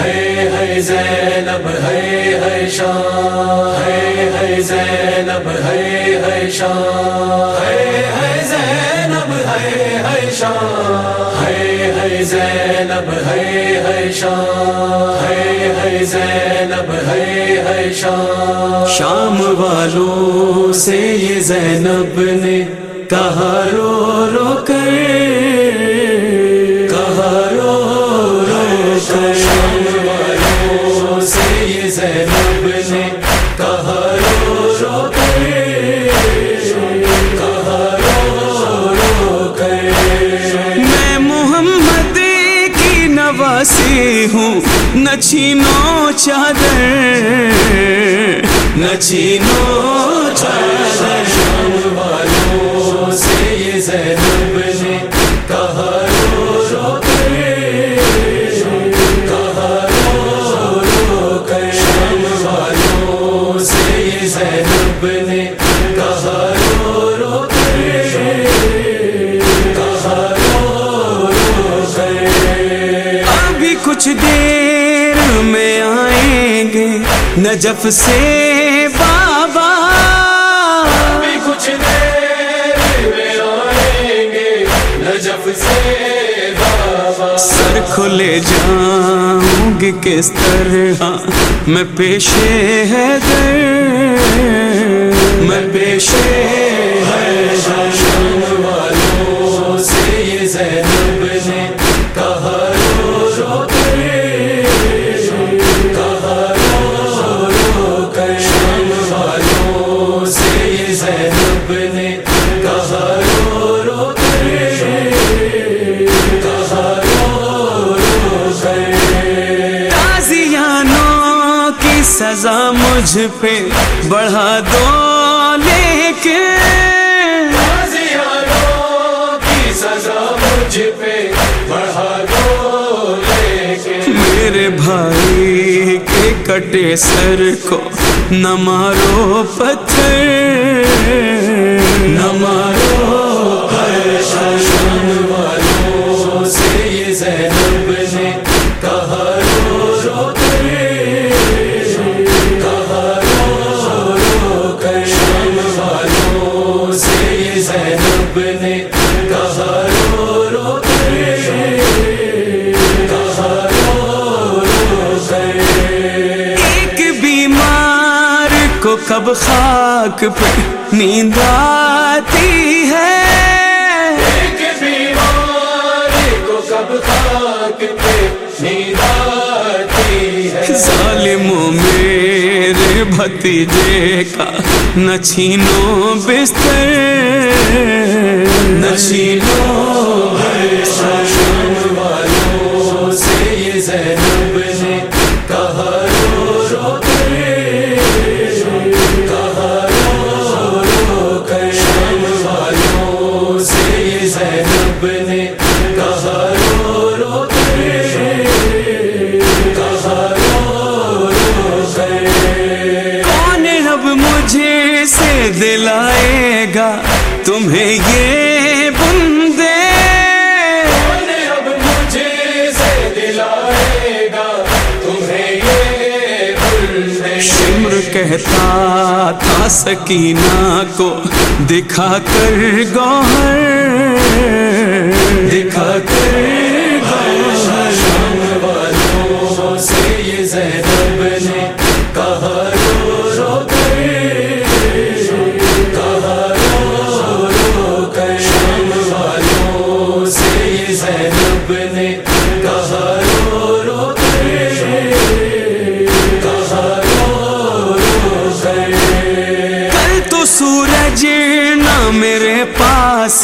ہے ہے زینب ہے ہے شان ہے ہے زینب ہے ہے شان ہے ہے زینب ہے ہے شان ہے ہے زینب ہے ہے شان ہے ہے زینب ہے ہے شان شام والوں سے یہ زینب نے کہا رو رو کر میں محمد کی نواسی ہوں نچینو چادر نچینو کچھ دیر میں آئیں گے۔ نجف سے بابا۔ ابھی کچھ دیر میں آئیں گے۔ نجف سے بابا۔ سر کھلے جاؤں گی کس طرح۔ میں پیشے ہے در میں پیشے ہے سزا مجھ پہ بڑھا دو، لیکن کی سزا مجھ پہ بڑھا دو میرے بھائی کے کٹے سر کو نہ مارو پتھر، نہ مارو ایک بیمار کو کب خاک پہ نیند آتی ہے؟ ایک بیماری کو کب خاک پہ نیند آتی ہے؟ ظالموں میرے بھتیجے کا نہ چھینو بستر۔ نہ تمہیں یہ بندے اب مجھے سے دلائے گا تمہیں یہ شمر کہتا تھا سکینہ کو دکھا کر گوہر۔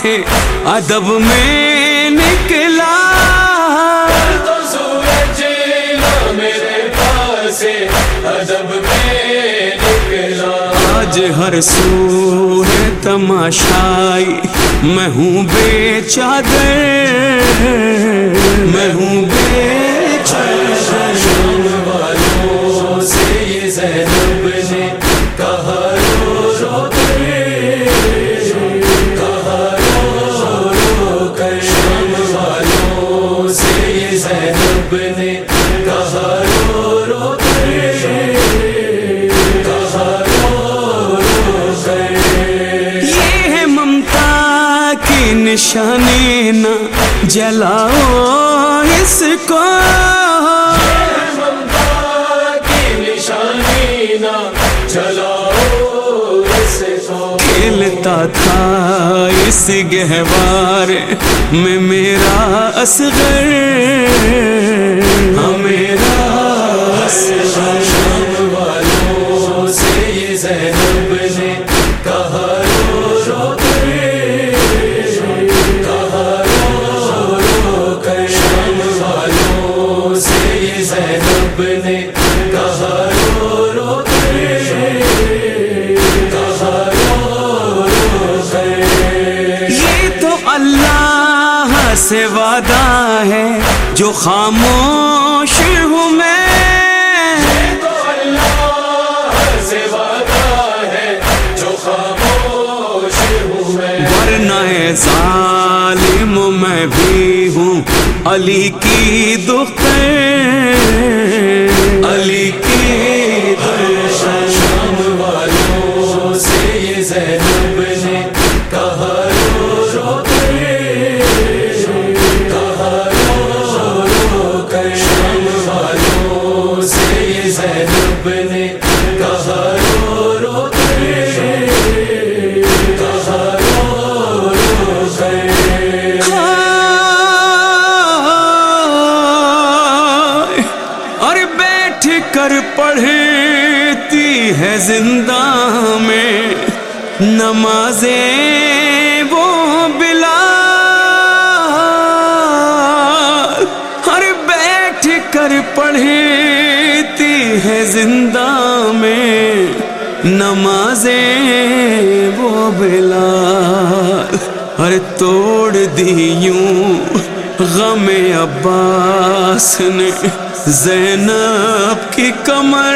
پاس ہے ادب میں نکلا۔ ادب میں نکلا آج ہر سو ہے تماشائی، میں ہوں بے چادر۔ میں ہوں بے چادر۔ نشانی نہ جلاؤ اس کو۔ کھیلتا تھا اس گہوار میں میرا اصغر۔ ہاں اصغر۔ سے وعدہ ہے جو خاموش ہوں میں۔ تو اللہ سے وعدہ ہے جو خاموش ہوں میں ورنہ ظالم میں بھی ہوں علی کی دکھ زندہ میں نمازیں وہ بلا اور بیٹھ کر پڑھتی ہے زندہ میں نمازیں وہ بلا اور توڑ دی یوں غم عباس نے زینب کی کمر